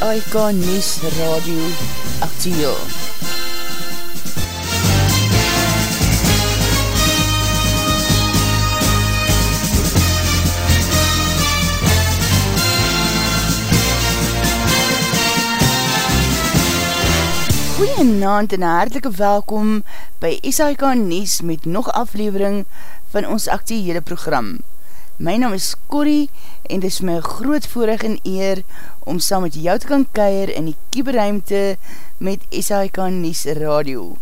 SAIK News Radio Actiel. Goeie naand en hartelike welkom by SAIK News met nog aflevering van ons actiehele program. My naam is Corrie en dit is my groot voorrecht en eer om saam met jou te kan keir in die kieberuimte met SHK Nies Radio.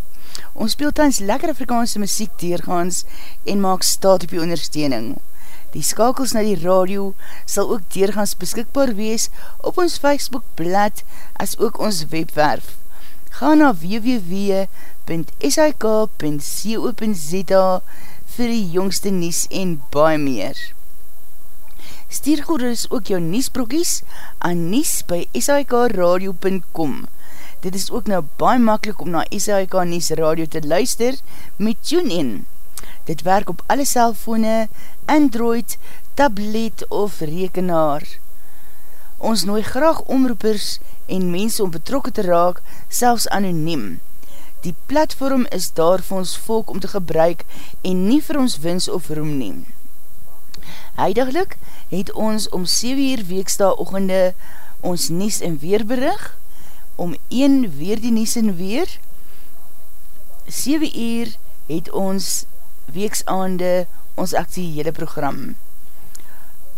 Ons speel tans lekker Afrikaanse muziek deurgaans en maak staat op die ondersteuning. Die skakels na die radio sal ook deurgaans beskikbaar wees op ons Facebookblad as ook ons webwerf. Ga na www.shk.co.za vir die jongste nies en baie meer. Stuur gerus ook jou niesbroekies aan nies by shikradio.com. Dit is ook nou baie makkelijk om na SHK Nies Radio te luister met TuneIn. Dit werk op alle cellfone, Android, tablet of rekenaar. Ons nooi graag omroepers en mense om betrokken te raak, selfs anoniem. Die platform is daar vir ons volk om te gebruik en nie vir ons wins of roem neem. Heidiglik het ons om 7 uur weeksta ochende ons Nies en Weerberig, om 1 weer die Nies en Weer, 7 uur het ons weeksaande ons actiehele program.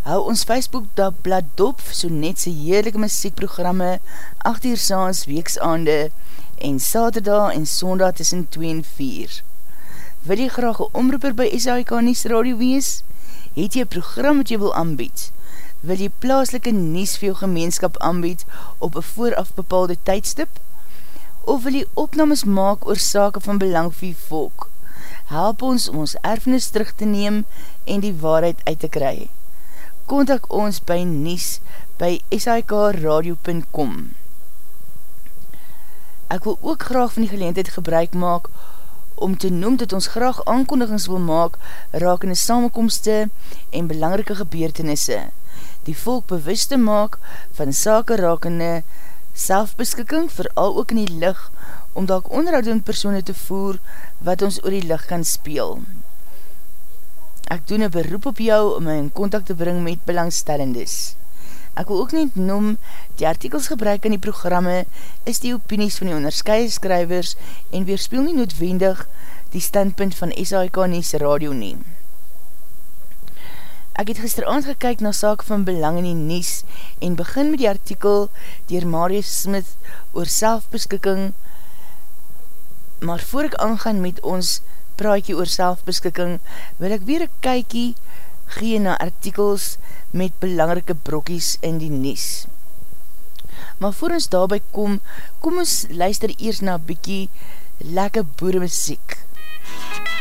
Hou ons Facebook da blad dop, so net sy heerlijke muziekprogramme, 8 uur saans weeksaande, en saterdag en sondag tussen 2 en 4. Wil jy graag een omroeper by SAIK Nies Radio wees? Het jy program wat jy wil aanbied? Wil jy plaaslike nies vir jou gemeenskap aanbied op een vooraf bepaalde tydstip? Of wil jy opnames maak oor sake van belang vir jy volk? Help ons om ons erfenis terug te neem en die waarheid uit te kry. Contact ons by nies by sikradio.com Ek wil ook graag van die geleentheid gebruik maak om te noem dat ons graag aankondigings wil maak raak in die samenkomste en belangrike gebeurtenisse. Die volk bewust te maak van sake raak in die selfbeskikking, vooral ook in die licht, om daak onderhoudend persoene te voer wat ons oor die licht kan speel. Ek doen een beroep op jou om my in contact te bring met belangstellendes. Ek wil ook net noem, die artikels gebruik in die programme is die opinies van die onderscheide skrywers en weerspeel nie noodwendig die standpunt van SAIK Nies Radio nie. Ek het gisteravond gekyk na saak van belang in die Nies en begin met die artikel dier Marius Smith oor selfbeskikking maar voor ek aangaan met ons praatje oor selfbeskikking wil ek weer een kykie gee na artikels met belangrike brokkies in die nies. Maar voor ons daarby kom, kom ons luister eers na bykie lekke boere muziek. Het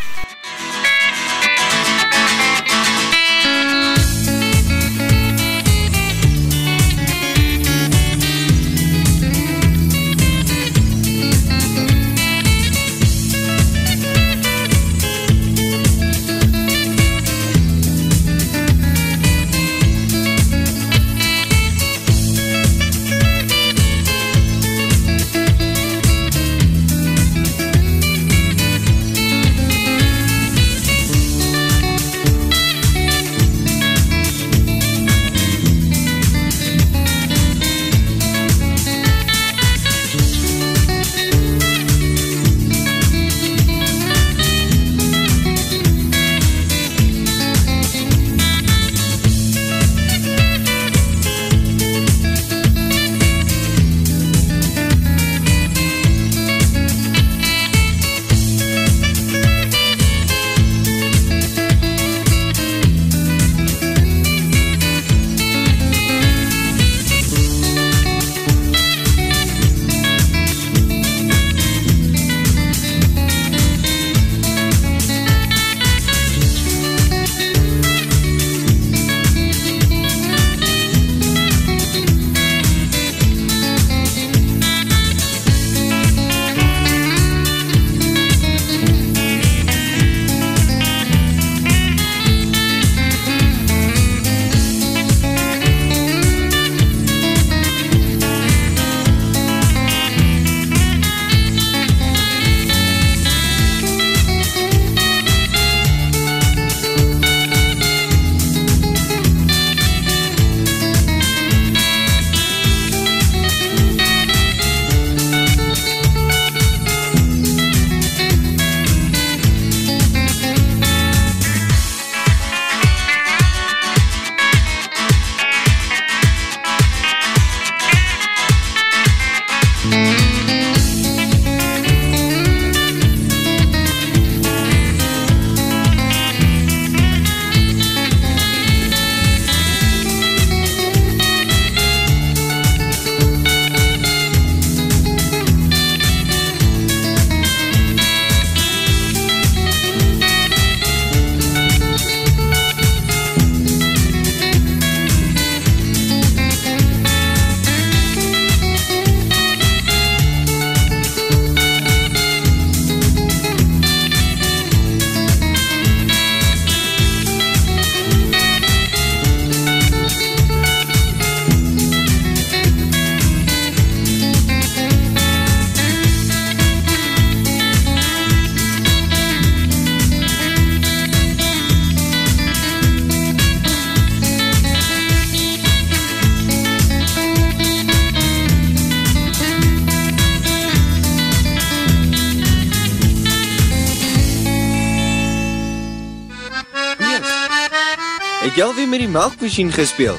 die melkmachine gespeel?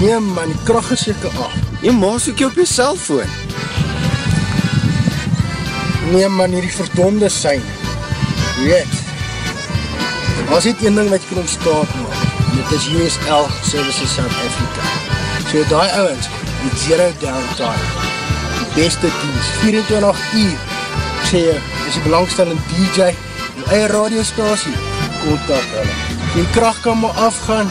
Nee man, die kracht is jyke af. Jy maas ook jy op jy cellfoon. Nee man, hierdie verdonde sein. Weet, as dit een ding wat jy kan ontstaat maak, dit is USL Services South Africa. So die ouwens, met zero downtime, die beste dienst, 24 uur, ek sê jy, is die belangstellende DJ, die eie radiostasie, kontak hulle. Die kracht kan maar afgaan,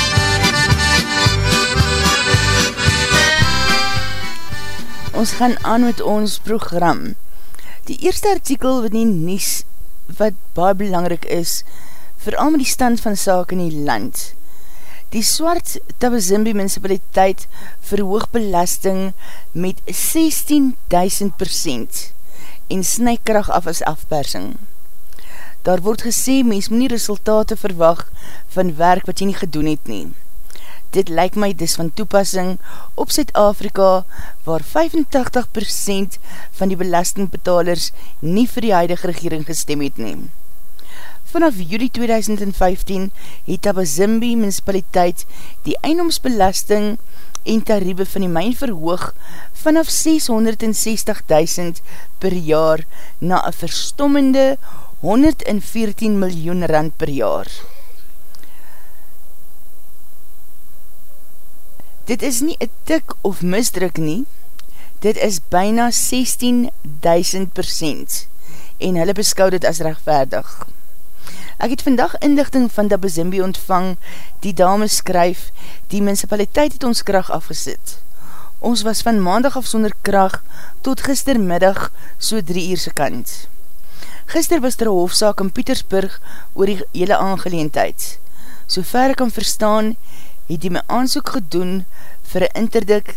Ons gaan aan met ons program. Die eerste artikel wat die nies wat baie belangrik is, vooral met die stand van saak in die land. Die Swart Tabazimbi municipaliteit verhoog belasting met 16.000 percent en snykracht af as afpersing. Daar word gesê, mens moet nie resultate verwag van werk wat jy nie gedoen het nie. Dit lyk my dis van toepassing op Zuid-Afrika waar 85% van die belastingbetalers nie vir die huidige regering gestem het neem. Vanaf juli 2015 het Tabazimbi municipaliteit die eindomsbelasting en tariebe van die myn verhoog vanaf 660.000 per jaar na een verstommende 114 miljoen rand per jaar. Dit is nie een tik of misdruk nie, dit is byna 16.000 percent en hulle beskou dit as rechtvaardig. Ek het vandag inlichting van Dabazimbi ontvang, die dame skryf, die municipaliteit het ons kracht afgesit. Ons was van maandag af sonder kracht tot gistermiddag so drie uurse kant. Gister was er een hofzaak in Pietersburg oor die hele aangeleendheid. So ver ek kan verstaan, het die my aansoek gedoen vir een interdik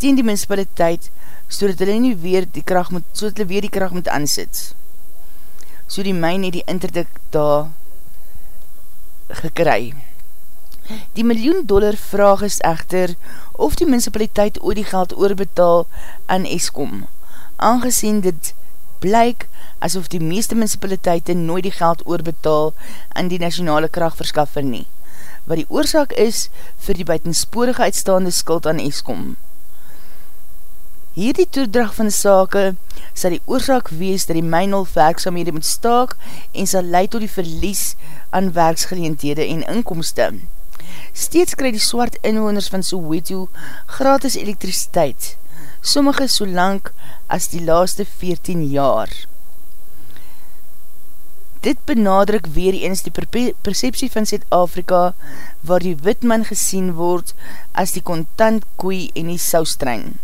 teen die municipaliteit so dat hulle nie weer die kracht moet, so dat hulle weer die kracht moet aansit. So die myn het die interdik daar gekry. Die miljoen dollar vraag is echter of die municipaliteit oor die geld oorbetaal aan Eskom, aangezien dit blyk asof die meeste municipaliteite nooit die geld oorbetaal aan die nationale krachtverskaffer nie wat die oorzaak is vir die buitensporige uitstaande skuld aan Eskom. Hierdie toedrag van sake sal die oorzaak wees dat die mynol werksamhede moet staak en sal leid tot die verlies aan werksgeleendhede en inkomste. Steeds krij die swart inwoners van Soweto gratis elektriciteit, sommige so lang as die laaste 14 jaar. Dit benadruk weer eens die perceptie van Zuid-Afrika waar die witman gesien word as die kontant koei en die saustrein.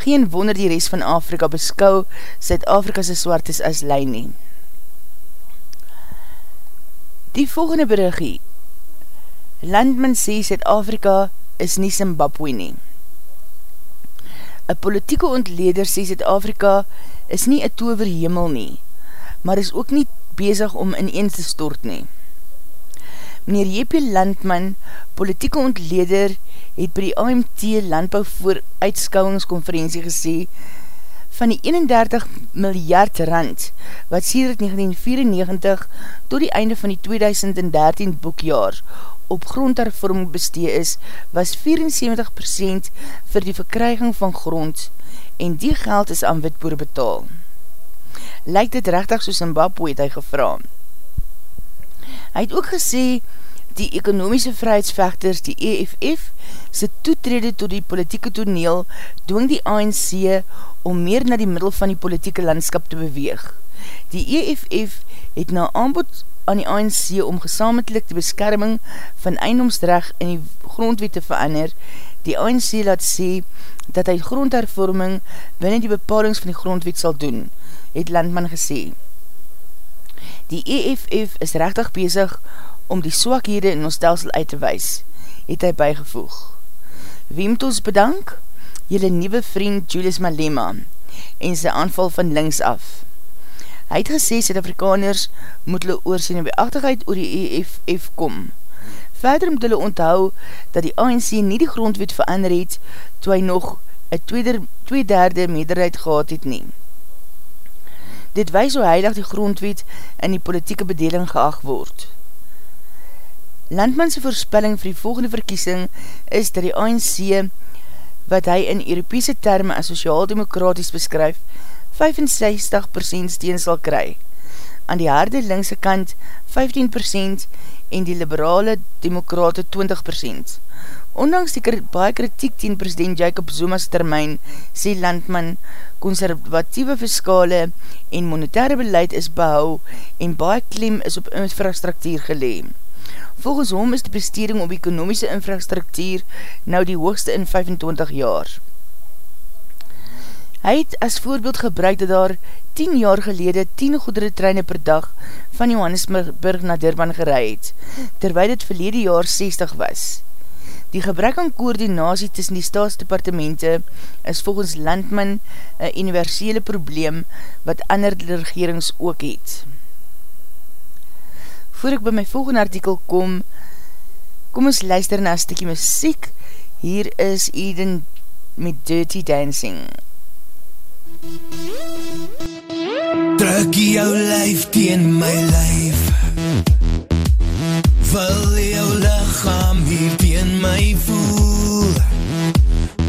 Geen wonder die rest van Afrika beskou Zuid-Afrika'se swartes as leinie. Die volgende berigie Landman sê Zuid-Afrika is nie Zimbabwe nie. Een politieke ontleder sê Zuid-Afrika is nie een tover hemel nie, maar is ook nie bezig om ineens te stort nie. Meneer J.P. Landman, politieke ontleder, het by die AMT Landbouw voor uitskouwingskonferentie gesê, van die 31 miljard rand, wat sêdert 1994 tot die einde van die 2013 boekjaar op grondhervorming bestee is, was 74% vir die verkryging van grond en die geld is aan witboer betaal lyk dit rechtig soos Zimbabwe, het hy gevra. Hy het ook gesê, die ekonomiese vrijheidsvechters, die EFF, sy toetrede tot die politieke toneel, doong die ANC om meer na die middel van die politieke landskap te beweeg. Die EFF het na aanbod aan die ANC om gesamentlik die beskerming van eindomsrecht in die grondwet te verander, die ANC laat sê dat hy grondhervorming binnen die bepalings van die grondwet sal doen, het Landman gesê. Die EFF is rechtig bezig om die swakhede in ons stelsel uit te wees, het hy bijgevoeg. Wie moet ons bedank? jylle nieuwe vriend Julius Malema en sy aanval van links af. Hy het gesê, Suid-Afrikaners moet hulle oor sy beachtigheid oor die EFF kom. Verder moet hulle onthou dat die ANC nie die grondwet verander het toe hy nog een tweede, twee derde meerderheid gehad het nie. Dit wees hoe heilig die grondwet in die politieke bedeling geacht word. Landmanse voorspelling vir die volgende verkiesing is dat die ANC, wat hy in Europese termen as sociaal-demokraties beskryf, 65% steen sal kry. Aan die harde linkse kant 15% en die liberale demokrate 20%. Ondanks die baie kritiek teen president Jacob Zuma's termijn, sê Landman, conservatieve fiskale en monetaire beleid is behou en baie klem is op infrastructuur geleem. Volgens hom is die besteding op ekonomiese infrastructuur nou die hoogste in 25 jaar. Hy het as voorbeeld gebruik dat daar 10 jaar gelede 10 goedere treine per dag van Johannesburg na Durban gereid, terwijl dit verlede jaar 60 was. Die gebrek aan koordinatie tussen die staatsdepartemente is volgens Landman een universele probleem wat ander regerings ook het. Voor ek by my volgende artikel kom, kom ons luister na een stikkie muziek. Hier is Eden met Dirty Dancing. Druk jou lyf teen my lyf Wil jou lichaam hier my voel.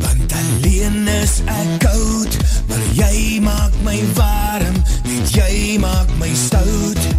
Want alleen is ek koud Maar jy maak my warm Net jy maak my stout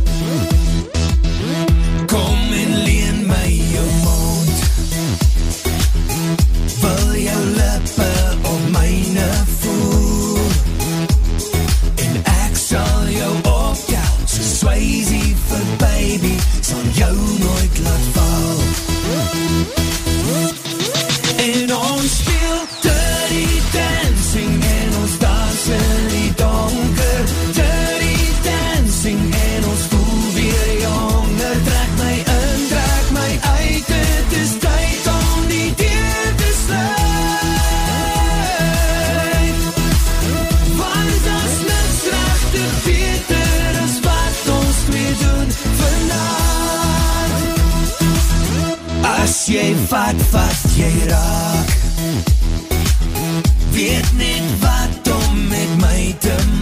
jy vat wat jy raak. Weet net wat om met my te maak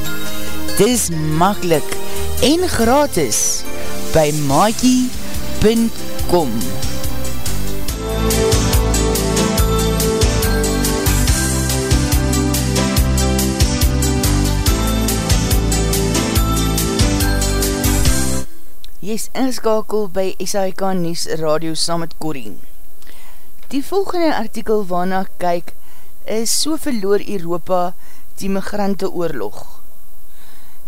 dis makkelijk en gratis by maakie.com Jy is ingeskakel by SAIK Nies Radio saam met Corrie. Die volgende artikel waarna kyk is So verloor Europa die migrante oorlog.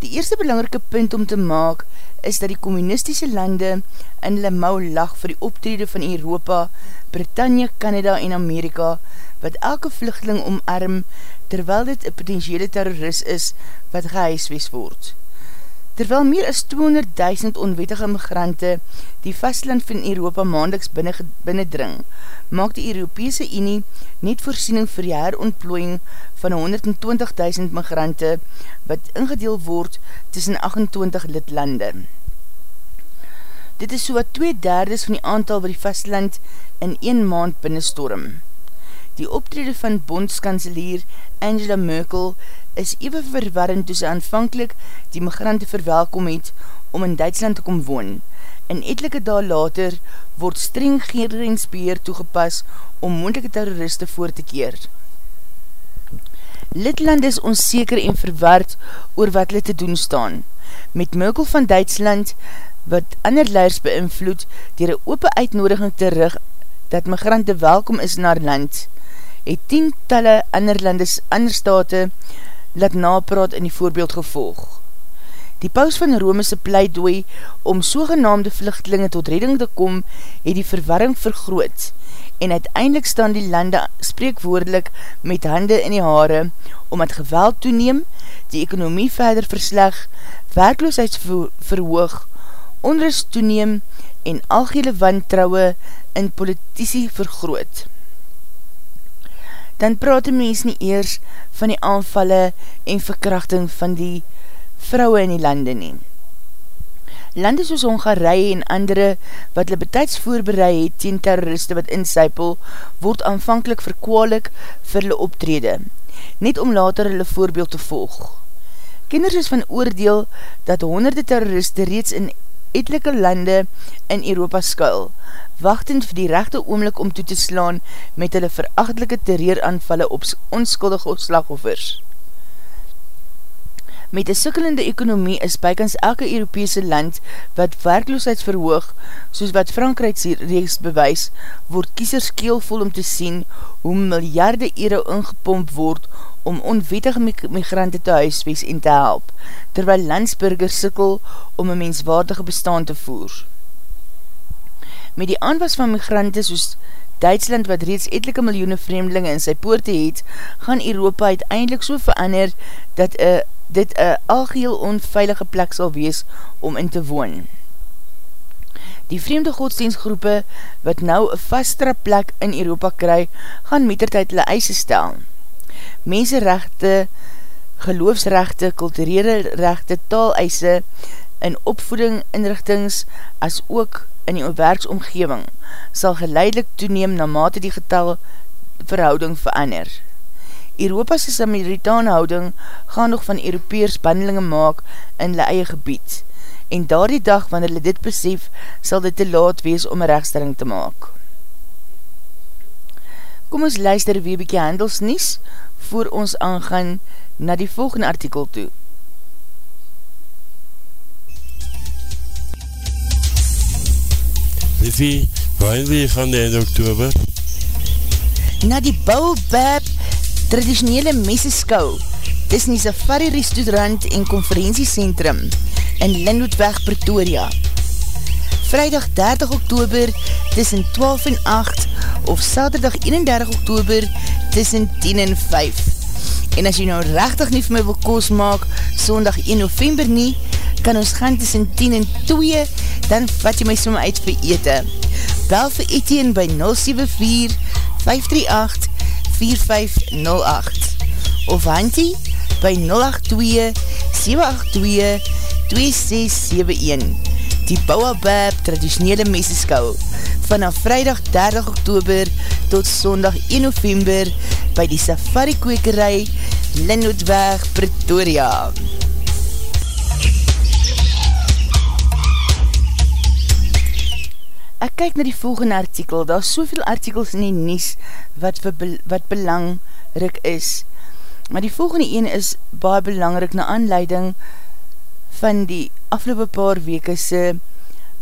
Die eerste belangrike punt om te maak is dat die communistische lande in hulle mou lag vir die optrede van Europa, Britannia, Canada en Amerika, wat elke vluchteling omarm terwyl dit een potentiële terrorist is wat gehuiswees word. Terwyl meer as 200.000 onwettige migrante die vastland van Europa maandeliks binnendring, maak die Europese Unie net voorsiening vir die herontplooiing van 120.000 migrante wat ingedeel word tussen 28 lidlande. Dit is so wat twee derdes van die aantal wat die vastland in een maand binnenstorm. Die optrede van bondskanselier Angela Merkel is even verwarrend toe sy aanvankelijk die migrante verwelkom het om in Duitsland te kom woon, en etelike daal later word streng grensbeheer toegepas om moendelike terroriste voor te keer. Lidland is onzeker en verwaard oor wat hulle te doen staan. Met Merkel van Duitsland, wat ander leiders beïnvloed, dier een open uitnodiging terug dat migrante welkom is naar land, het tientalle ander landes, ander state, laat napraat in die voorbeeld gevolg. Die paus van Romese pleidooi om sogenaamde vluchtelinge tot redding te kom, het die verwarring vergroot en uiteindelik staan die lande spreekwoordelik met hande in die haare om het geweld toeneem, die ekonomie verder versleg, werkloosheidsverhoog, onrust toeneem en algele wantrouwe in politici vergroot. Dan praat die mens nie eers van die aanvalle en verkrachting van die vrouwe in die lande neem. Lande soos Hongarije en andere wat hulle betijds voorbereid het teen terroriste wat insypel, word aanvankelijk verkwalik vir hulle optrede, net om later hulle voorbeeld te volg. Kinders is van oordeel dat honderde terroriste reeds in etelike lande in Europa skuil, wachtend vir die rechte oomlik om toe te slaan met hulle verachtelike terreuraanvalle op onskuldige slagoffers. Met die sikkelende ekonomie is bykans elke Europese land wat werkloosheid verhoog, soos wat Frankrijk reeks bewys, word kiesers keelvol om te sien hoe miljarde euro ingepomp word om onwetige migrante te huiswees en te help, terwyl landsburgers sikkel om een menswaardige bestaan te voer. Met die aanwas van migrante soos Duitsland wat reeds etelike miljoene vreemdelinge in sy poorte het, gaan Europa uiteindelik so verander dat een dit een algeheel onveilige plek sal wees om in te woon. Die vreemde godsdienstgroepe wat nou een vastere plek in Europa kry, gaan metertijd hulle eise stel. Mensenrechte, geloofsrechte, kulturele rechte, taaleise, in opvoeding, inrichtings, as ook in die werksomgeving, sal geleidelik toeneem na mate die getal verhouding verander. Europa'se Samaritaanhouding gaan nog van Europeers bandelinge maak in hulle eie gebied en daar die dag wanneer hulle dit besef, sal dit te laat wees om een rechtstelling te maak. Kom ons luister weer bykie handelsnies voor ons aangaan na die volgende artikel toe. Liffie, waar wil jy van die einde oktober? Na die Baobab traditionele messeskou tussen die Safari Restaurant en Conferentiecentrum in Linwoodweg, Pretoria. Vrijdag 30 oktober tussen 12 en 8 of Saterdag 31 oktober tussen 10 en 5. En as jy nou rechtig nie vir my wil koos maak, sondag 1 november nie, kan ons gaan tussen 10 en 2, dan vat jy my som uit vir ete. Bel vir Etienne by 074 538 4508 of Hantie by 082 782 2671 Die Bouwabab traditionele meseskou vanaf vrijdag 30 oktober tot sondag 1 november by die Safari Kwekerij Linnootweg Pretoria. Ek kyk na die volgende artikel, daar is soveel artikels in die nies wat, wat belangrik is. Maar die volgende een is baie belangrik na aanleiding van die afgelopen paar weke se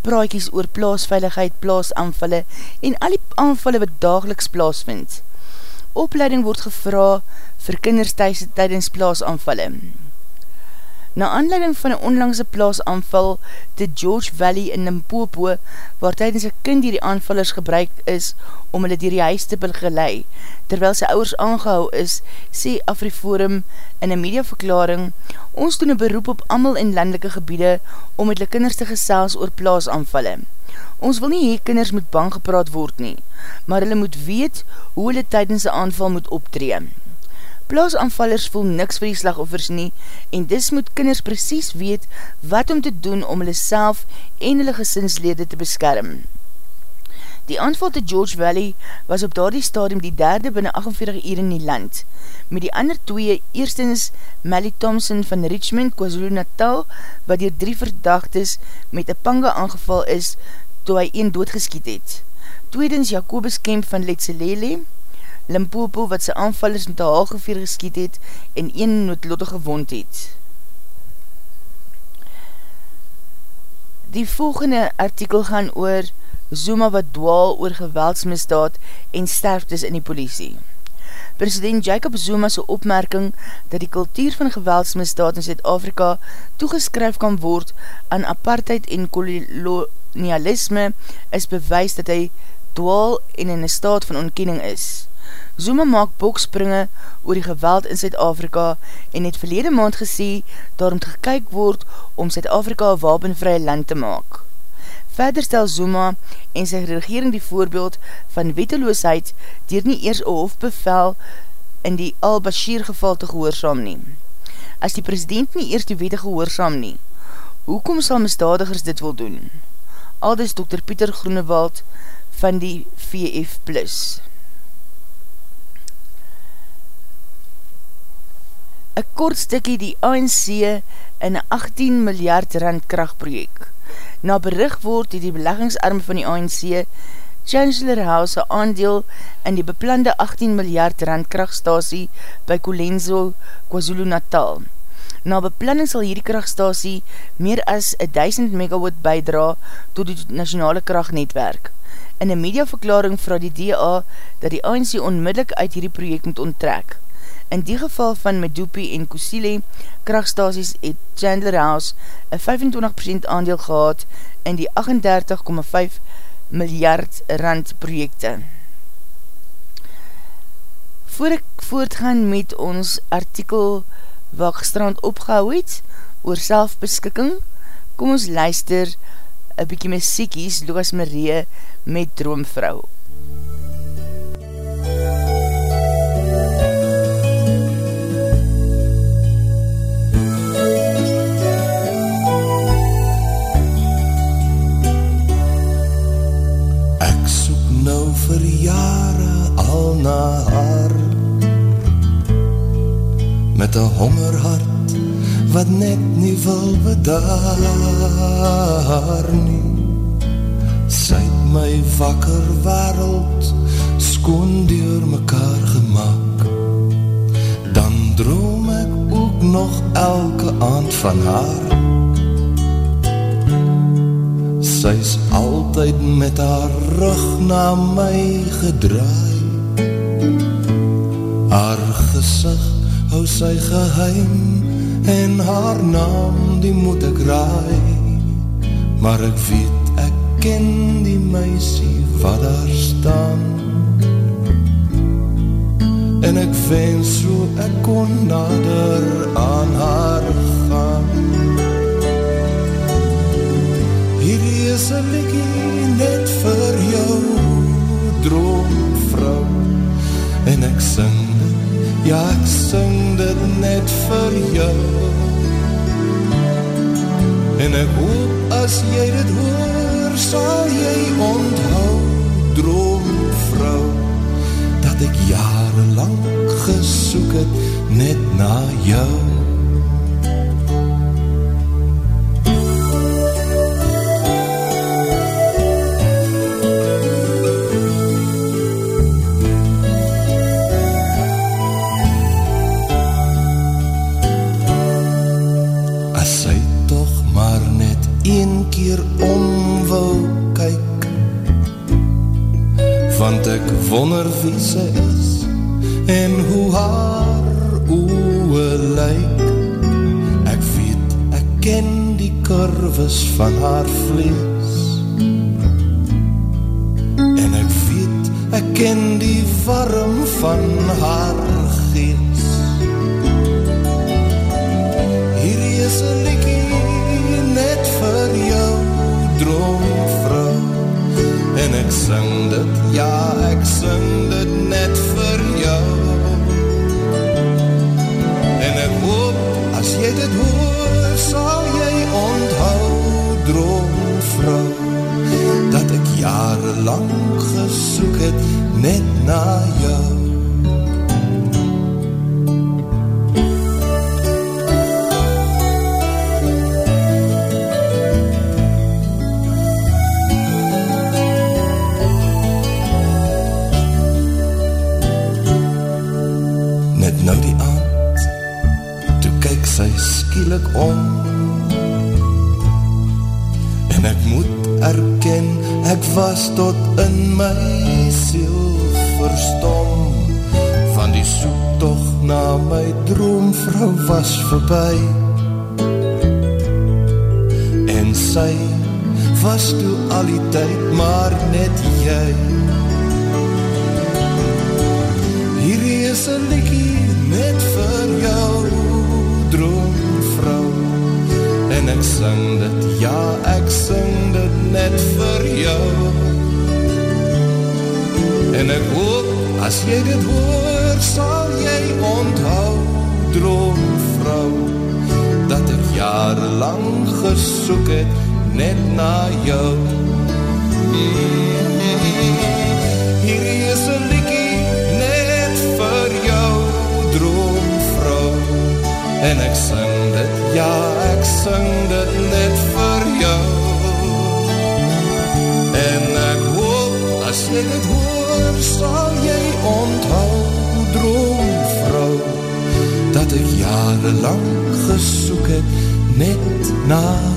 praatjies oor plaasveiligheid, plaasanvalle en al die aanvalle wat dageliks plaasvind. Opleiding word gevra vir kinders tydens plaasanvalle. Na aanleiding van een onlangse plaasanval te George Valley in Limpopo, waar tydens een kind die die aanvallers gebruik is om hulle dier die huis te begeleid, terwyl sy ouders aangehou is, sê Afriforum in een mediaverklaring, ons doen een beroep op amal in landelike gebiede om met die kinders te gesels oor plaasanvalle. Ons wil nie hee kinders moet bang gepraat word nie, maar hulle moet weet hoe hulle tydens die aanval moet optreem. Plaasanvallers voel niks vir die slagoffers nie en dis moet kinders precies weet wat om te doen om hulle self en hulle gesinslede te beskerm. Die aanval te George Valley was op daardie stadium die derde binnen 48 uur in die land. Met die ander twee, eerstens Melly Thompson van Richmond, KwaZulu Natal, wat dier drie verdachtes met een panga aangeval is, toe hy een doodgeskiet het. Tweedens Jacobus Kemp van Letselele, Limpopo wat sy aanvallers met die haalgeveer geskiet het en een noodlotte gewond het. Die volgende artikel gaan oor Zuma wat dwaal oor geweldsmisdaad en sterftes in die politie. President Jacob Zuma's opmerking dat die kultuur van geweldsmisdaad in Zuid-Afrika toegeskryf kan word aan apartheid en kolonialisme is bewys dat hy dwaal en in een staat van ontkenning is. Zuma maak bokspringe oor die geweld in Zuid-Afrika en het verlede maand gesê daarom gekyk word om Zuid-Afrika een wapenvrye land te maak. Verder stel Zuma en sy regering die voorbeeld van wetteloosheid dier nie eers een hofbevel in die al-Bashir geval te gehoorzaam neem. As die president nie eers die wette gehoorzaam nie, hoekom sal misdadigers dit wil doen? Aldus Dr. Pieter Groenewald van die VF+. Een kort stikkie die ANC in een 18 miljard rand krachtprojek. Na bericht word die die beleggingsarm van die ANC Chancellor House een aandeel in die beplande 18 miljard rand krachtstasie by Colenso, KwaZulu Natal. Na beplanning sal hierdie krachtstasie meer as 1000 megawatt bijdra tot die nationale krachtnetwerk. In een mediaverklaring vraag die DA dat die ANC onmiddellik uit hierdie project moet onttrek. In die geval van Medupi en Kusile krachtstasies het Chandler House een 25% aandeel gehad in die 38,5 miljard rand projekte. Voor ek voortgaan met ons artikel wat gestrand opgehou het oor selfbeskikking, kom ons luister een bykie muziekies Lucas Marie met Droomvrou. na haar. Met een hongerhart wat net nie wil bedaar nie Sy het my wakker wereld skoon door mekaar gemaakt Dan droom ek ook nog elke aand van haar. Sy is altyd met haar rug na my gedraai. Haar gezicht hou sy geheim en haar naam die moet ek raai. Maar ek weet ek ken die meisie wat daar staan. En ek wens so ek kon nader aan haar gaan. Hier is een likkie net vir jou droomvrou. En ek sing Ja, ek sing dit net vir jou. En ek hoop as jy dit hoor Sal jy onthou, droomvrou Dat ek jarenlang gesoek het net na jou erken Ek was tot in my siel verstom. Van die soektocht na my droomvrou was verby En sy was toe al die tyd maar net jy. Hierdie is een likkie net vir jou droom en ek sing dit, ja ek sing dit net vir jou. En ek hoop as jy dit hoor sal jy onthou droomvrou dat ek jarenlang gesoek het net na jou. Hier is een likkie net vir jou droomvrou. En ek dit, ja ek sing dit net vir jou. En ek hoop as jy dit hoor sal jy onthou droomvrou Dat ek jarenlang gesoek het net na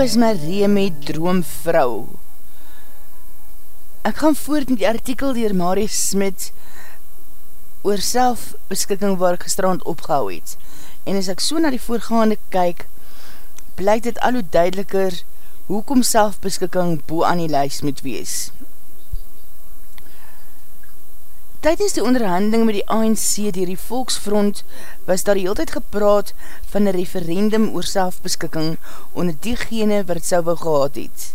Lukas Marie met Droomvrou Ek gaan voort met die artikel dier Marie Smit oor selfbeskikking waar ek gestrand opgehou het. En as ek so na die voorgaande kyk, blyk dit al hoe duideliker hoekom selfbeskikking boe aan die lijst moet wees. Tijdens die onderhandeling met die ANC dier die Volksfront was daar die hele tijd gepraat van een referendum oor selfbeskikking onder diegene wat het sou gehad het.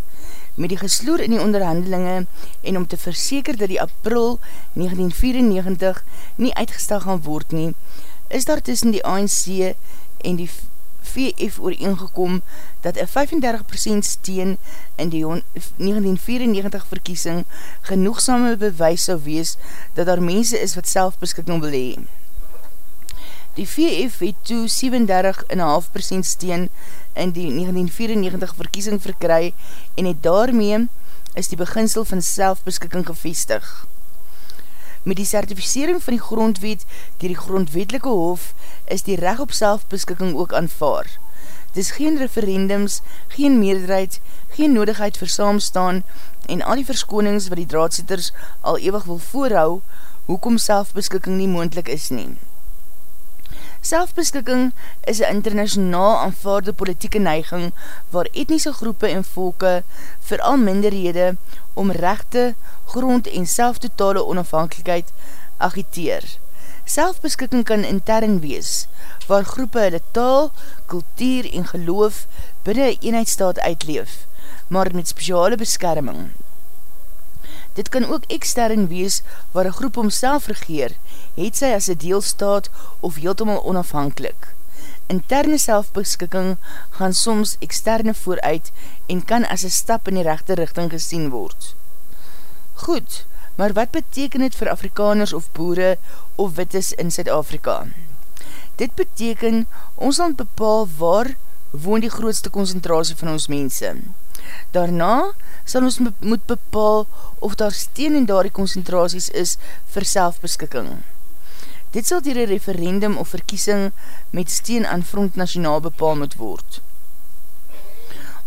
met die gesloer in die onderhandelinge en om te verseker dat die april 1994 nie uitgestel gaan word nie, is daar tussen die ANC en die VF ooreengekom dat een 35% steen in die 1994 verkiesing genoegsame bewys sal wees dat daar mense is wat selfbeskikking wil hee. Die VF het toe 37,5% steen in die 1994 verkiesing verkry en het daarmee is die beginsel van selfbeskikking gevestig. Met die certificering van die grondwet dier die grondwetelike hof is die recht op selfbeskikking ook aanvaar. Dit is geen referendums, geen meerderheid, geen nodigheid vir saamstaan en al die verskonings wat die draadsitters al ewig wil voorhou, hoekom selfbeskikking nie moendlik is nie. Selfbeskikking is een internationaal aanvaarde politieke neiging waar etnische groepe en volke vooral minderhede om rechte, grond en selftotale onafhankelijkheid agiteer. Selfbeskikking kan intern wees, waar groepe hulle taal, kultuur en geloof binnen een eenheidsstaat uitleef, maar met speciale beskerming. Dit kan ook extern wees waar een groep omself regeer, het sy as een deelstaat of heeltemal onafhankelijk. Interne selfbeskikking gaan soms externe vooruit en kan as een stap in die rechte richting gesien word. Goed, maar wat beteken het vir Afrikaners of boere of wittes in Zuid-Afrika? Dit beteken, ons land bepaal waar woon die grootste concentratie van ons mense. Daarna sal ons moet bepaal of daar steen in daar die concentraties is vir selfbeskikking. Dit sal dier een referendum of verkiesing met steen aan front nationaal bepaal moet word.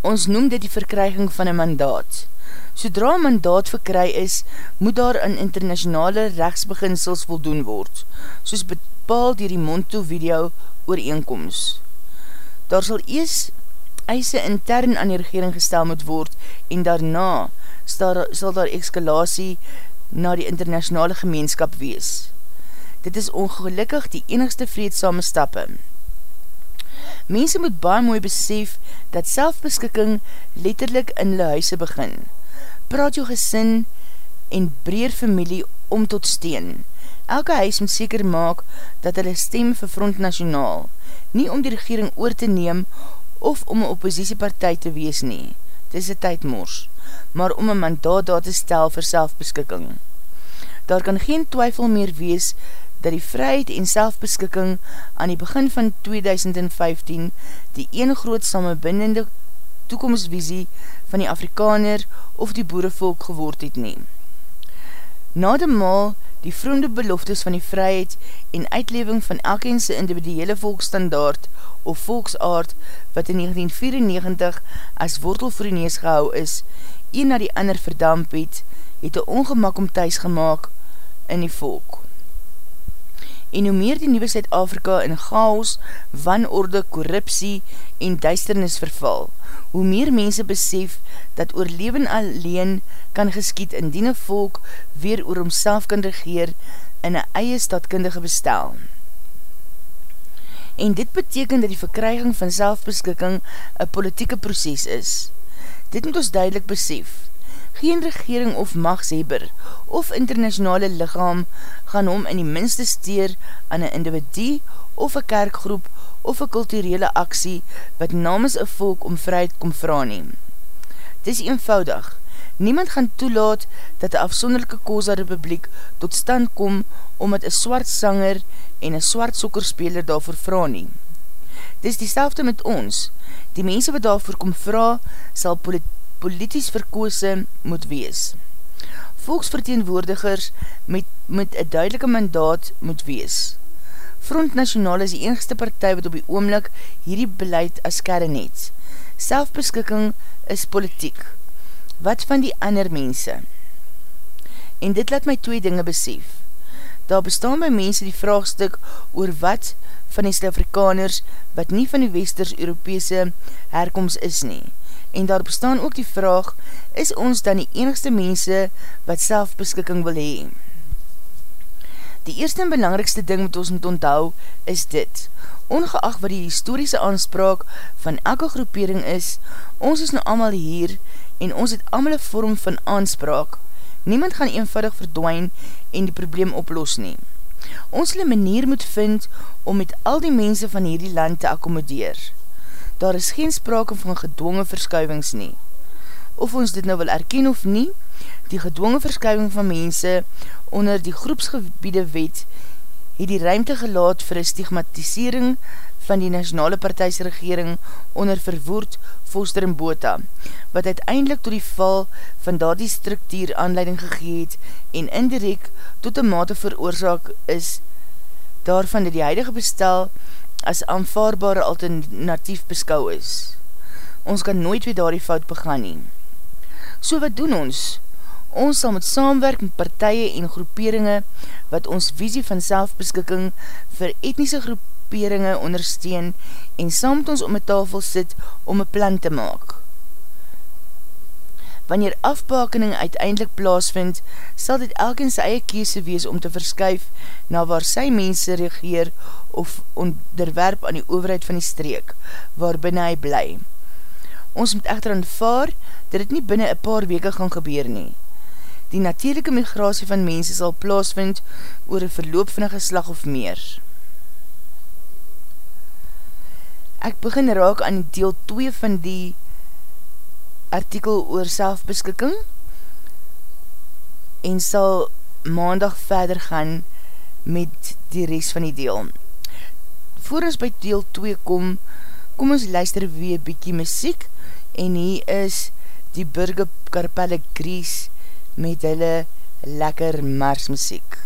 Ons noem dit die verkryging van een mandaat. Sodra een mandaat verkry is, moet daar in internationale rechtsbeginsels voldoen word, soos bepaal dier die Monto video ooreenkomst. Daar sal ees eise intern aan die regering gestel moet word en daarna sal daar eskalatie na die internationale gemeenskap wees. Dit is ongelukkig die enigste vreedsame stappe. Mense moet baie mooi besef dat selfbeskikking letterlik in hulle huise begin. Praat jou gesin en breer familie om tot steen. Elke huis moet seker maak dat hulle stem vir front nationaal, nie om die regering oor te neem of om een oppositiepartij te wees nie, dit is een tydmors, maar om een mandaat daar te stel vir selfbeskikking. Daar kan geen twyfel meer wees dat die vryheid en selfbeskikking aan die begin van 2015 die ene groot samenbindende toekomstvisie van die Afrikaner of die boerevolk geword het neem. Na de maal die vroende beloftes van die vryheid en uitleving van elkense individuele volkstandaard of volksaard wat in 1994 as wortel vir die nees gehou is, een na die ander verdamp het, het een ongemak om thuis gemaakt in die volk. En hoe meer die Nieuwe Zuid-Afrika in chaos, wanorde, korruptie en duisternis verval, hoe meer mense besef dat oorleven alleen kan geskiet indien een volk weer oor homself kan regeer in een eie stadkundige bestel. En dit beteken dat die verkryging van selfbeskikking een politieke proces is. Dit moet ons duidelik besef. Geen regering of machtshebber of internationale lichaam gaan om in die minste steer aan een individu of een kerkgroep of een kulturele aksie wat namens een volk om vryheid kom vraneem. Dit is eenvoudig. Niemand gaan toelaat dat die afsonderlijke Koza Republiek tot stand kom omdat een swart sanger en een swart sokkerspeler daarvoor vraneem. Dit is die met ons. Die mense wat daarvoor kom vraag, sal polit politisch verkoose moet wees. Volksverteenwoordigers met, met een duidelike mandaat moet wees. Front Nationaal is die enigste partij wat op die oomlik hierdie beleid as kern het. Selfbeskikking is politiek. Wat van die ander mense? En dit laat my twee dinge besef. Daar bestaan by mense die vraagstuk oor wat van die Suid-Afrikaners wat nie van die Westers-Europese herkomst is nie. En daar bestaan ook die vraag, is ons dan die enigste mense wat selfbeskikking wil hee? Die eerste en belangrikste ding wat ons moet onthou is dit. Ongeacht wat die historische aanspraak van elke groepering is, ons is nou allemaal hier en ons het amal een vorm van aanspraak. Niemand gaan eenvoudig verdwijn en die probleem oplos nie. Ons een manier moet vind om met al die mense van hierdie land te akkomodeer. Daar is geen sprake van gedwonge verskuivings nie. Of ons dit nou wil erken of nie, die gedwonge verskuiving van mense onder die groepsgebiede wet het die ruimte gelaat vir een stigmatisering van die nationale partijsregering onder verwoerd Foster en Bota, wat uiteindelik tot die val van daardie structuur aanleiding gegeet en indirect tot een mate veroorzaak is daarvan dat die huidige bestel as aanvaarbare alternatief beskou is. Ons kan nooit weer daardie fout begaan nie. So wat doen ons? Ons sal met saamwerk met partije en groeperinge wat ons visie van selfbeskikking vir etnise groeperinge ondersteun en saam met ons om een tafel sit om een plan te maak. Wanneer afbakening uiteindelik plaasvind, sal dit elk in sy eie kese wees om te verskuif na waar sy mense regeer of onderwerp aan die overheid van die streek, waar binnen hy bly. Ons moet echter aanvaar dat dit nie binnen een paar weke gaan gebeur nie. Die natuurlijke migratie van mense sal plaasvind oor een verloop van een geslag of meer. Ek begin raak aan deel 2 van die artikel oor selfbeskikking en sal maandag verder gaan met die rest van die deel. Voor ons by deel 2 kom, kom ons luister weer bykie muziek en hier is die Burger Karpelle Gries met hulle lekker marsmuziek.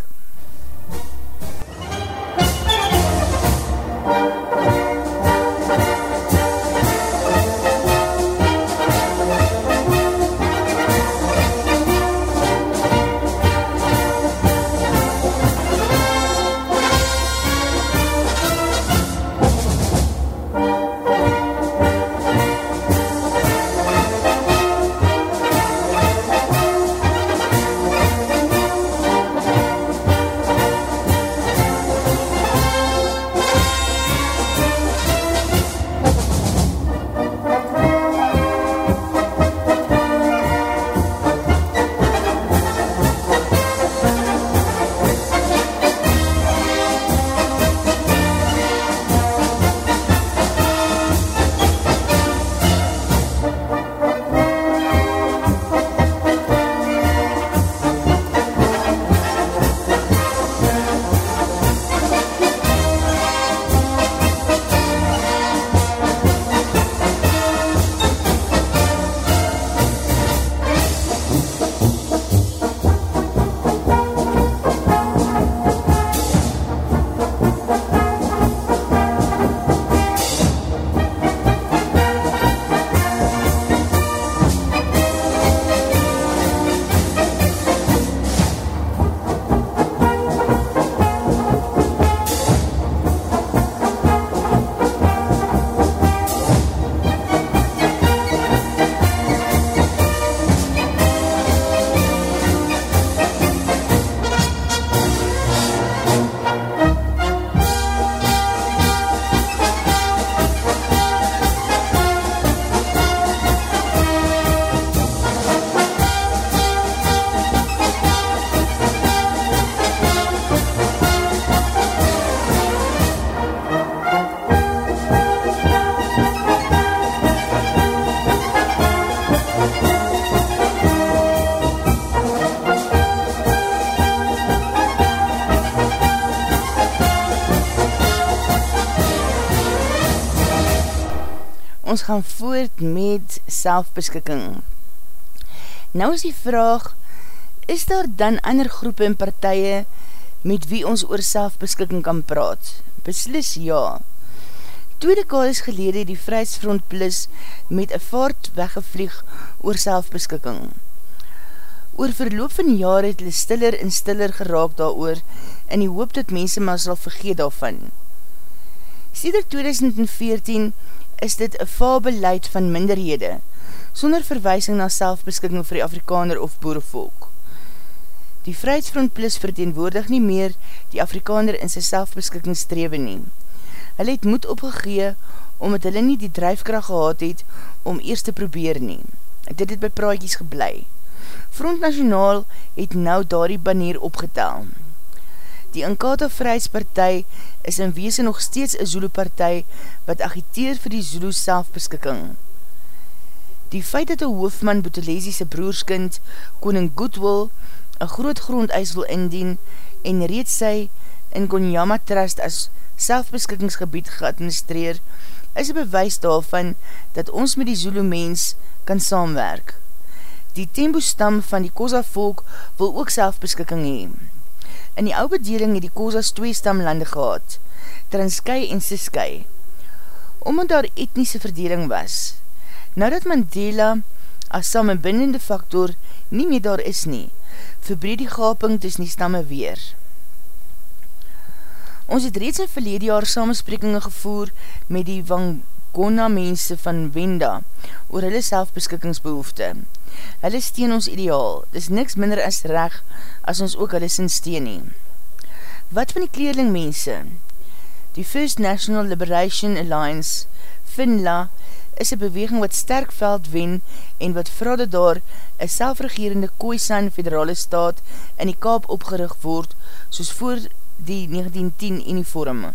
Ons gaan voort met selfbeskikking. Nou is die vraag, is daar dan ander groepe en partije met wie ons oor selfbeskikking kan praat? Beslis ja. Twee dekades gelede die Vrijheidsfront Plus met een vaart weggevlieg oor selfbeskikking. Oor verloop van jare het hulle stiller en stiller geraak daar oor in die hoop dat mense maar sal vergeet daarvan. Sieder 2014 is dit een fabeleid van minderhede, sonder verwysing na selfbeskikking vir die Afrikaner of boerevolk. Die Vrijheidsfront Plus verteenwoordig nie meer die Afrikaner in sy selfbeskikking strewe nie. Hulle het moed opgegee, omdat hulle nie die drijfkracht gehad het om eerst te probeer nie. dit het by praatjies geblei. Front Nationaal het nou daar die banier opgetel. Die Inkata Vrijheidspartij is in weese nog steeds een Zulu-partij wat agiteer vir die Zulu selfbeskikking. Die feit dat die hoofman Boetelesiese broerskind, koning Goodwill, een groot grondeis wil indien en reeds sy in Gonyama Trust as selfbeskikkingsgebied geadministreer, is een bewys daarvan dat ons met die Zulu mens kan saamwerk. Die Tembo stam van die Koza volk wil ook selfbeskikking hee. In die oude bedeling het die Kozas twee stamlande gehad, Transkei en Siskai, omdat daar etnische verdeling was. Nadat Mandela as samenbindende factor nie meer daar is nie, verbreed die gaping tussen die stamme weer. Ons het reeds in verlede jaar samensprekingen gevoer met die Wangona mense van Wenda oor hulle selfbeskikkingsbehoefte. Hulle steen ons ideaal, dis niks minder as reg as ons ook hulle sin steen nie. Wat van die kleerling mense? Die First National Liberation Alliance, FINLA, is een beweging wat sterk veld wen en wat vraag dat daar een selfregerende Khoisan federale staat in die kaap opgerig word soos voor die 1910 uniforme.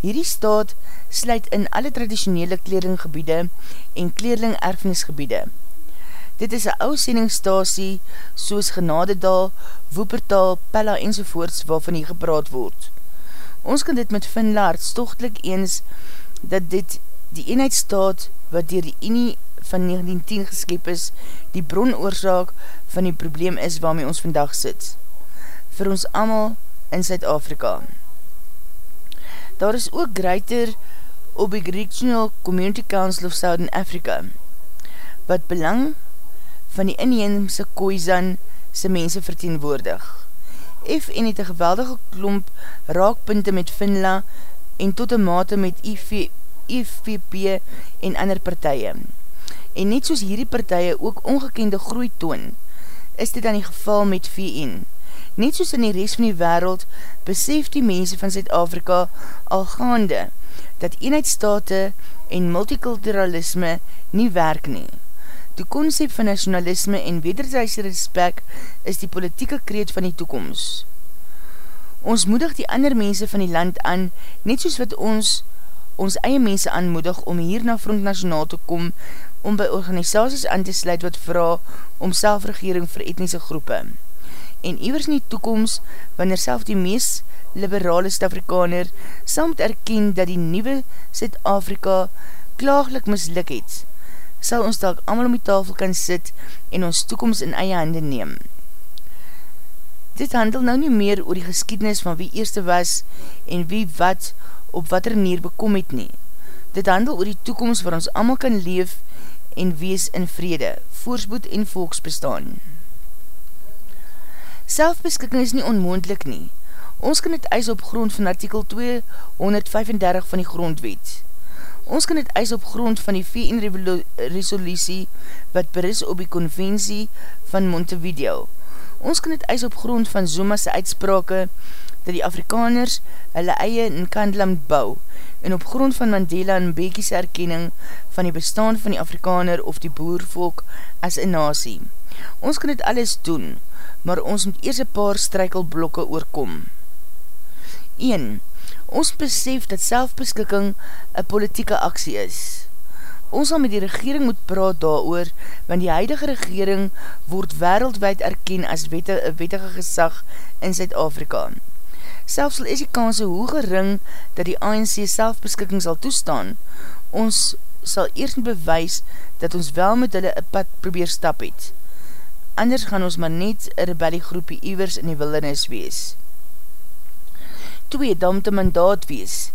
Hierdie staat sluit in alle traditionele kleringgebiede en kleerling erfenisgebiede. Dit is een ou sendingstasie soos Genadedal, Woepertaal, Pella enzovoorts waarvan hier gepraat word. Ons kan dit met Finlaard stochtlik eens dat dit die eenheidsstaat wat dier die Unie van 1910 geskep is, die bronoorzaak van die probleem is waarmee ons vandag sit. Vir ons amal in Zuid-Afrika. Daar is ook Greater Obi-Regional Community Council of Southern Africa, wat belang van die inheemse Khoisan se mense verteenwoordig. FN het een geweldige klomp raakpunte met Finla en tot een mate met IV, IVP en ander partije. En net soos hierdie partije ook ongekende groei toon, is dit dan die geval met VN. Net soos in die rest van die wereld, besef die mense van Zuid-Afrika al gaande, dat eenheidstate en multiculturalisme nie werk nie. Die concept van nationalisme en wederzijdse respect is die politieke kreet van die toekomst. Ons moedig die ander mense van die land aan, net soos wat ons ons eie mense aanmoedig om hier na Front Nationaal te kom, om by organisaties aan te sluit wat vraag om selfregering vir etnische groepe en iwers in die toekomst, wanneer self die mees liberale Stafrikaner samt erken dat die nieuwe Zuid-Afrika klaaglik mislik het, sal ons dalk allemaal om die tafel kan sit en ons toekomst in eie hande neem. Dit handel nou nie meer oor die geskiednis van wie eerste was en wie wat op wat er neer bekom het nie. Dit handel oor die toekomst waar ons allemaal kan leef en wees in vrede, voorspoed en volksbestaan. Selfbeskikking is nie onmoendlik nie. Ons kan het eis op grond van artikel 235 van die grondwet. Ons kan het eis op grond van die VN-resolutie wat beris op die konvensie van Montevideo. Ons kan het eis op grond van Zuma's uitsprake dat die Afrikaners hulle eie in Kandland bou en op grond van Mandela en Bekie's erkenning van die bestaan van die Afrikaner of die boervolk as een nasie. Ons kan dit alles doen, maar ons moet eers een paar strykelblokke oorkom. 1. Ons besef dat selfbeskikking een politieke aksie is. Ons sal met die regering moet praat daar oor, want die huidige regering word wereldwijd erken as wette, wettige gesag in Zuid-Afrika. Selfs al is die kans hoe gering dat die ANC selfbeskikking sal toestaan, ons sal eerst bewys dat ons wel met hulle een pad probeer stap het anders gaan ons maar net een rebelliegroepie iwers in die wildernis wees. 2. Dan moet een mandaat wees.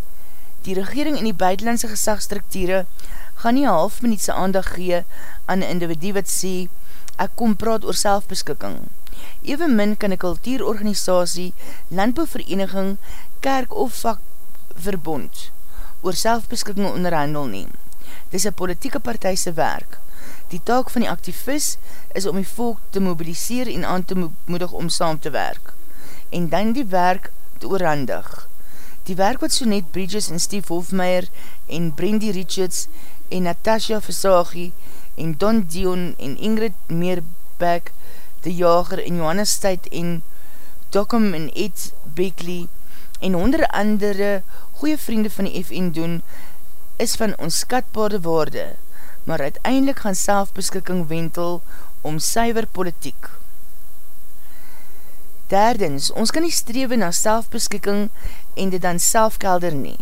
Die regering en die buitenlandse gesagstrukture gaan nie half minuutse aandag gee aan een individu wat sê, ek kom praat oor selfbeskikking. Even min kan een kultuurorganisatie, landbouvereniging, kerk of vakverbond oor selfbeskikking onderhandel neem. Dit is een politieke partijse werk. Die taak van die activist is om die volk te mobiliseer en aan te moedig om saam te werk. En dan die werk te oorhandig. Die werk wat so net Bridges en Steve Hofmeyer en Brandy Richards en Natasha Versagie en Don Dion en Ingrid Meerbeck de Jager en Johannes Stuyt en Dockham en Ed Beckley en honderde andere goeie vriende van die FN doen is van onskatbare waarde, maar uiteindelik gaan selfbeskikking wentel om syver politiek. Derdens, ons kan nie strewe na selfbeskikking en dit dan selfkelder nie.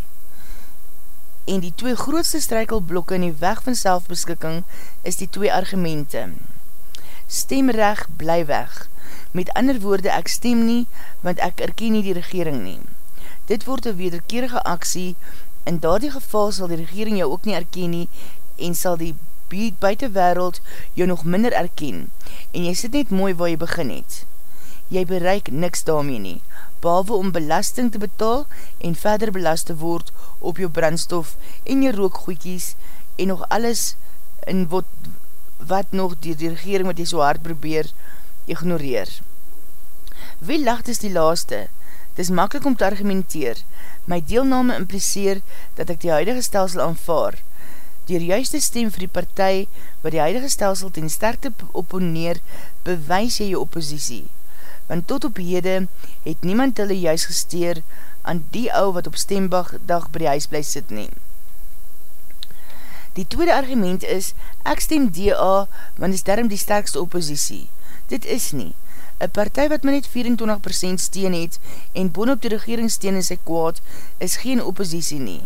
En die twee grootste strykelblokke in die weg van selfbeskikking is die twee argumente. Stemreg bly weg. Met ander woorde, ek stem nie, want ek erken nie die regering nie. Dit word een wederkerige aksie, in daardie geval sal die regering jou ook nie erken nie, en sal die buitenwereld jou nog minder erken, en jy sit net mooi waar jy begin het jy bereik niks daarmee nie, behalwe om belasting te betaal en verder belast te word op jou brandstof en jou rookgoekies en nog alles in wat, wat nog die regering wat jy so hard probeer ignoreer. Wie lacht is die laaste? Het is makkelijk om te argumenteer. My deelname impliseer dat ek die huidige stelsel aanvaar. Door juiste stem vir die partij wat die huidige stelsel ten sterkte opponeer, bewys jy jou oppositie want tot op hede het niemand hulle juist gesteer aan die ou wat op stembag dag by die huis bly sit neem. Die tweede argument is, ek stem DA, want is daarom die sterkste oppositie. Dit is nie. Een partij wat my net 24% steen het en boon op die regeringssteen in sy kwaad, is geen oppositie nie.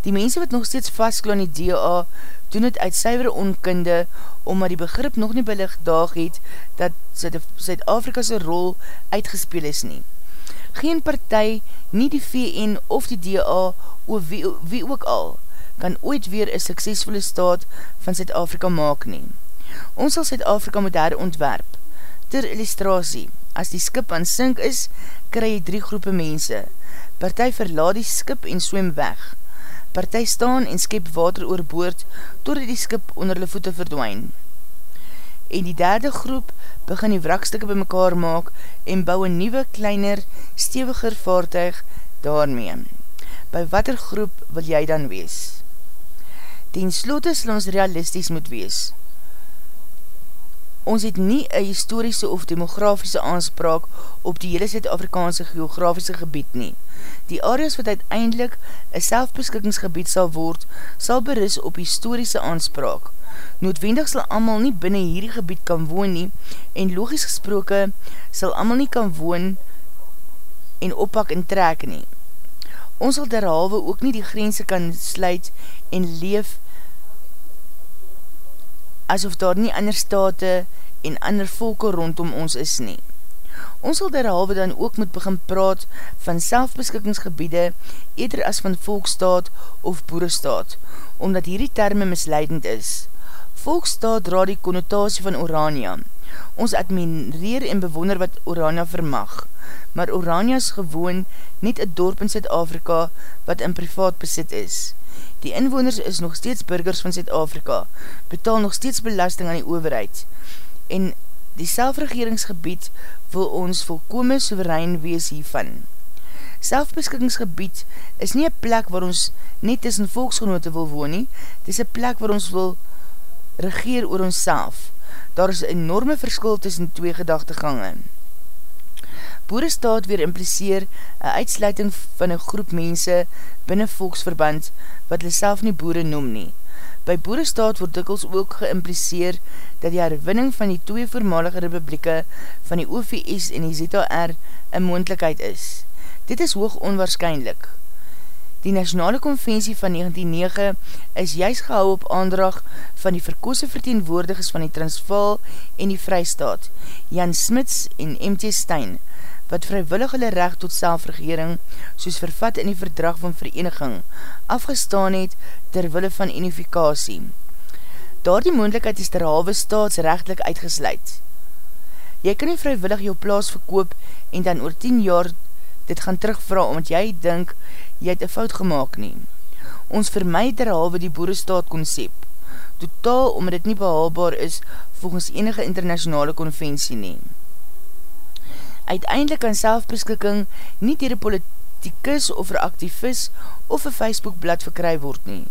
Die mense wat nog steeds vastkla in die DA, doen het uit syvere onkunde, omdat die begrip nog nie belig daag het, dat Zuid-Afrika's rol uitgespeel is nie. Geen partij, nie die VN of die DA, of wie, wie ook al, kan ooit weer een suksesvolle staat van Zuid-Afrika maak nie. Ons sal Zuid-Afrika moet daar ontwerp. Ter illustratie, as die skip aan sink is, kry jy drie groepe mense. Partij verlaat die skip en swem weg partij staan en skep water oorboord totdat die skip onder hulle voete verdwijn. En die derde groep begin die wrakstukke by mekaar maak en bou een nieuwe, kleiner, steviger vaartuig daarmee. By wat groep wil jy dan wees? Ten slotte sal ons realisties moet wees ons het nie een historische of demografische aanspraak op die hele Zuid-Afrikaanse geografische gebied nie. Die areas wat uiteindelik een selfbeskikkingsgebied sal word, sal beris op historische aanspraak. Noodwendig sal amal nie binnen hierdie gebied kan woon nie en logisch gesproke sal amal nie kan woon en oppak en trek nie. Ons sal derhalwe ook nie die grense kan sluit en leef asof daar nie ander state en ander volke rondom ons is nie. Ons sal derhalwe dan ook moet begin praat van selfbeskikkingsgebiede eerder as van volkstaat of boerestaat, omdat hierdie terme misleidend is. Volkstaat dra die konnotatie van Orania. Ons admireer en bewonder wat Orania vermag, maar Orania is gewoon net een dorp in Zuid-Afrika wat in privaat besit is. Die inwoners is nog steeds burgers van Zuid-Afrika, betaal nog steeds belasting aan die overheid. En die selfregeringsgebied wil ons volkome soeverein wees hiervan. Selfbeskikkingsgebied is nie een plek waar ons net tussen volksgenote wil woon nie, dit is een plek waar ons wil regeer oor ons. Daar is een enorme verskil tussen twee gedachtegangen. Boerestaat weer impliseer een uitsluiting van een groep mense binnen volksverband wat hulle self nie boere noem nie. By boerestaat word dikwels ook geïmpliseer dat die herwinning van die twee voormalige republieke van die OVS en die ZR een moendlikheid is. Dit is hoog onwaarschijnlijk. Die Nationale Conventie van 1909 is juist gehou op aandrag van die verkose verteenwoordigers van die Transvaal en die Vrystaat, Jan Smits en M.T. Stein, wat vrywillig hulle recht tot selfregering, soos vervat in die verdrag van vereniging, afgestaan het terwille van unifikasie. Daar die moendlikheid is terhalwe staatsrechtlik uitgesluit. Jy kan nie vrywillig jou plaas verkoop en dan oor 10 jaar dit gaan terugvra omdat jy dink jy het een fout gemaakt nie. Ons vermaai terhalwe die boerestaat concept, totaal omdat dit nie behaalbaar is volgens enige internationale konvensie neem uiteindelik kan selfbeskikking nie dier een politikus of een activist of een Facebookblad verkry word nie.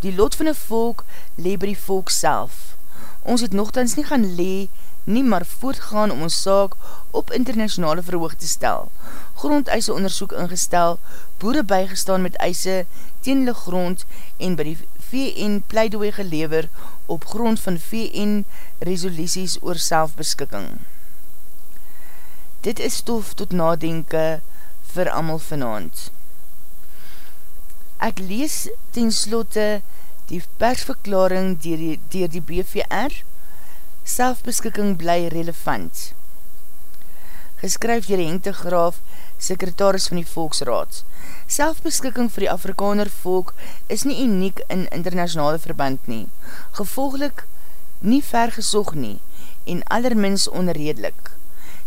Die lot van een volk lee by die volk self. Ons het nogthans nie gaan lee, nie maar voortgaan om ons saak op internationale verhoog te stel. Grondeise onderzoek ingestel, boere bygestaan met eise teen hulle grond en by die VN pleidooi gelever op grond van VN resoluties oor selfbeskikking. Dit is stof tot nadenke vir amal vanavond. Ek lees ten slotte die persverklaring dier die, dier die BVR, selfbeskikking bly relevant. Geskryf dier die Hengte Graaf, sekretaris van die Volksraad. Selfbeskikking vir die Afrikaner volk is nie uniek in internationale verband nie, gevolglik nie vergesoog nie en allermins onredelik.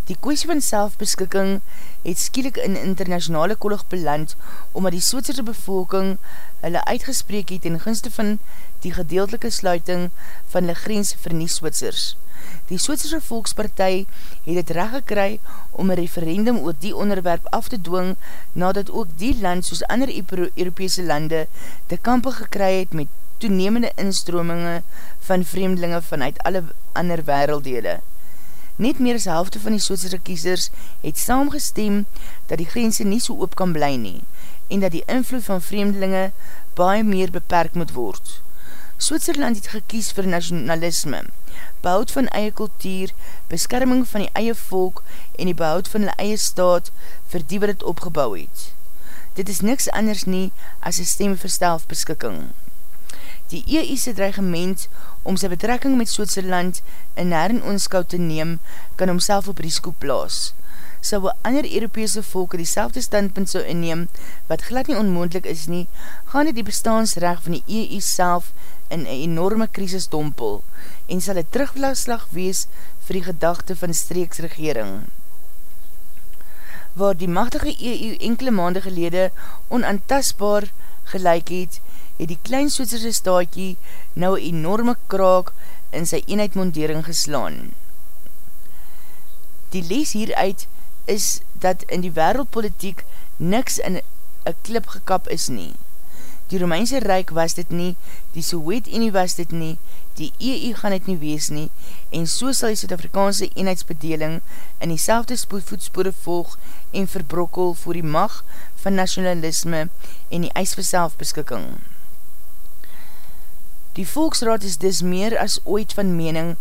Die kwestie van selfbeskikking het skielik in internationale kollig beland omdat die Switserse bevolking hulle uitgespreek het in gunste van die gedeeltelike sluiting van hulle grens vir nie Switsers. Die Switserse Volkspartij het het recht gekry om een referendum oor die onderwerp af te dwing nadat ook die land soos ander Europese lande te kampe gekry het met toenemende instrominge van vreemdelinge vanuit alle ander werelddele. Net meer as helfte van die Switserse kiesers het saamgestem dat die grense nie so oop kan bly nie en dat die invloed van vreemdelinge baie meer beperk moet word. Switserland het gekies vir nationalisme, behoud van eie kultuur, beskerming van die eie volk en die behoud van die eie staat vir die wat het opgebouw het. Dit is niks anders nie as een stem vir stelfbeskikking. Die EU-se dreigement om sy betrekking met Switserland in heren onskoud te neem, kan homself op risiko plaas. Sou ander Europese volke die selfde standpunt sou inneem, wat glad nie onmoendlik is nie, gaan dit die bestaansrecht van die EU self in een enorme krisis dompel en sal het terugvlaagslag wees vir die gedachte van streeksregering. Waar die machtige EU enkele maande gelede onantastbaar gelijk het, het die klein Switserse staatjie nou een enorme kraak in sy eenheidmondering geslaan. Die lees hieruit is dat in die wereldpolitiek niks in een klip gekap is nie. Die Romeinse Rijk was dit nie, die Sowjet-Unie was dit nie, die EU gaan dit nie wees nie, en so sal die Suid-Afrikaanse eenheidsbedeling in die selfde voetspore volg en verbrokkel voor die mag van nationalisme en die eis vir selfbeskikking. Die volksraad is dis meer as ooit van mening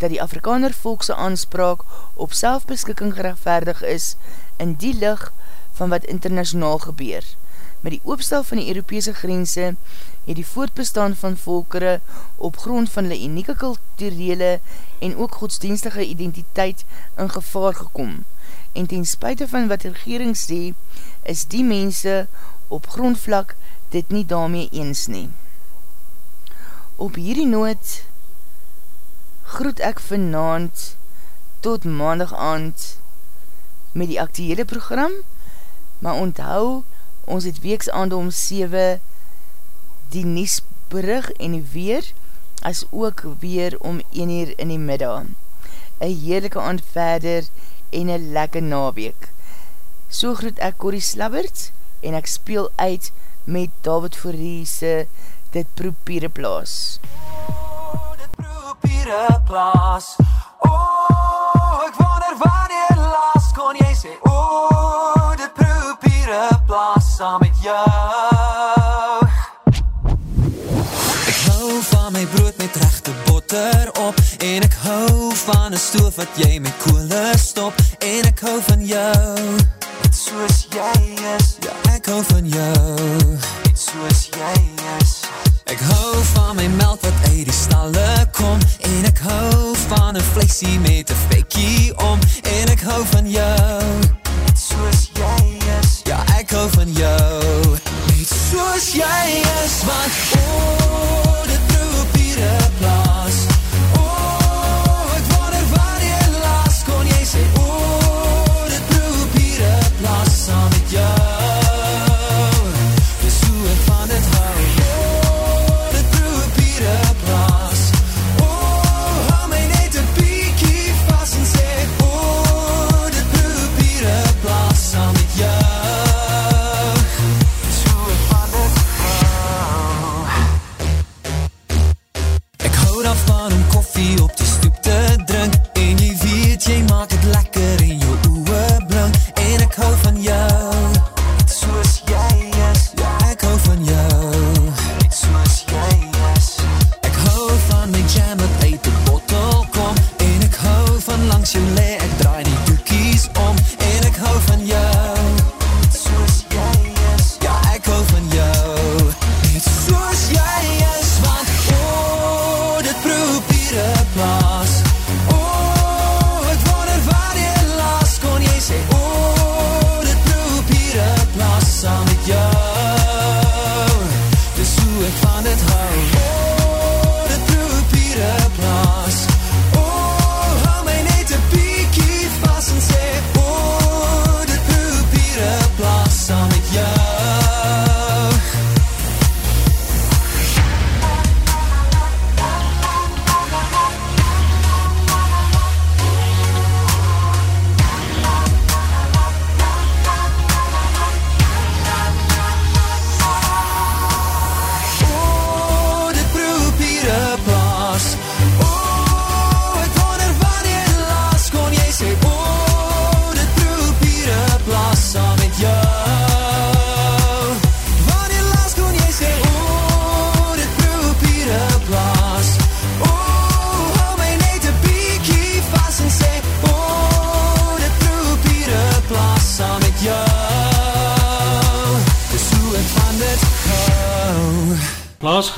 dat die Afrikaner volkse aanspraak op selfbeskikking gerechtvaardig is in die lig van wat internationaal gebeur. Met die oopstel van die Europese grense het die voortbestaan van volkere op grond van die unieke kulturele en ook godsdienstige identiteit in gevaar gekom. En ten spuite van wat die regering sê, is die mense op grondvlak dit nie daarmee eens nie. Op hierdie noot groet ek vanavond tot maandag aand met die actuele program, maar onthou, ons het weeks aande om 7 die Niesbrug en die weer, as ook weer om 1 uur in die middag. Een heerlijke aand verder en een lekker naweek. So groet ek Corrie Slabbert en ek speel uit met David Fourie Dit probeer plaas. Oh, dit probeer plaas. Oh, ek wonder wanneer laas kon jy sê, oh, dit probeer plaas saam met jou. Ek hou van my brood met rechte botter op En ek hou van een stoof wat jy met koole stop En ek hou van jou Net soos jy is Ja, ek hou van jou plaas saam met jou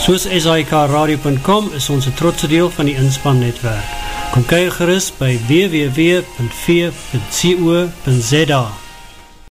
Soos SIKRadio.com is ons een trotse deel van die inspannetwerk. Kom kyk gerust by www.v.co.za